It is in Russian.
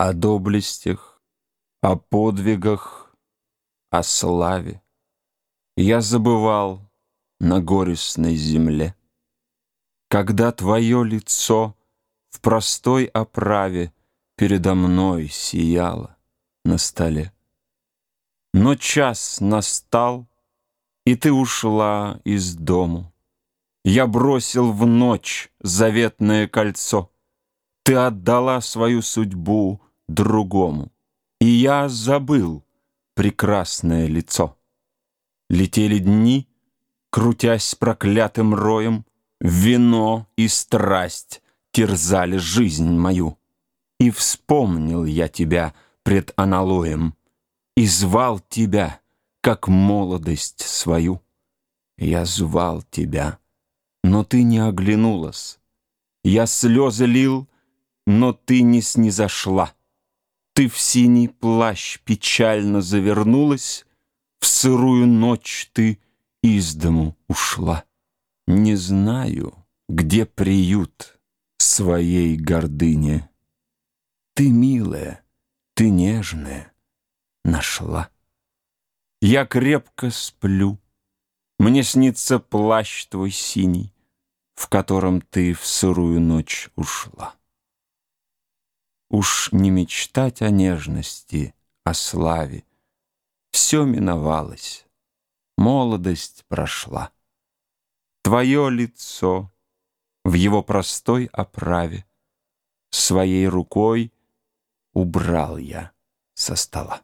О доблестях, о подвигах, о славе Я забывал на горестной земле. Когда твое лицо в простой оправе Передо мной сияло на столе. Но час настал, и ты ушла из дому. Я бросил в ночь заветное кольцо. Ты отдала свою судьбу другому, И я забыл прекрасное лицо. Летели дни, крутясь проклятым роем, Вино и страсть терзали жизнь мою. И вспомнил я тебя пред аналоем, И звал тебя, как молодость свою. Я звал тебя, но ты не оглянулась. Я слезы лил, но ты не снизошла. Ты в синий плащ печально завернулась, В сырую ночь ты из дому ушла. Не знаю, где приют своей гордыне. Ты милая, ты нежная, нашла. Я крепко сплю, мне снится плащ твой синий, В котором ты в сырую ночь ушла. Уж не мечтать о нежности, о славе, Все миновалось, молодость прошла. Твое лицо в его простой оправе Своей рукой убрал я со стола.